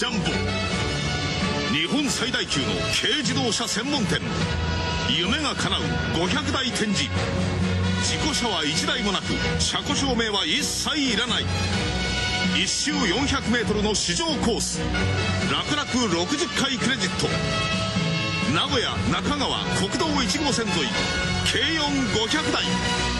日本最大級の軽自動車専門店。夢が叶う500台展示。自己車は1台もなく車庫証明は一切いらない。1周 400m の試乗コース。楽々60回クレジット。名古屋中川国道1号線沿い。軽4 500台。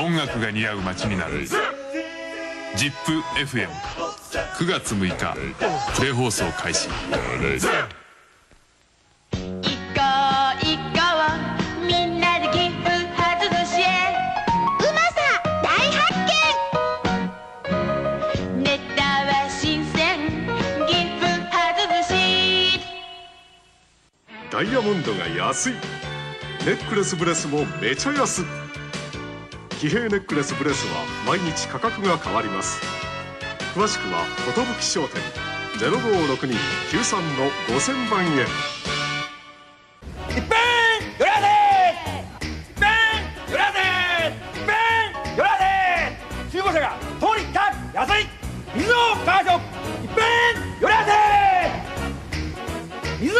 音楽が似合う街になる。ZIPFM9 月6日プレ放送開始。ダイヤモンドが安い。ネックレスブレスもめちゃ安騎兵ネックレスブレスは毎日価格が変わります。詳しくは寿商店056293の5000万円。よらよらよら中古車が安い水をガよらせ水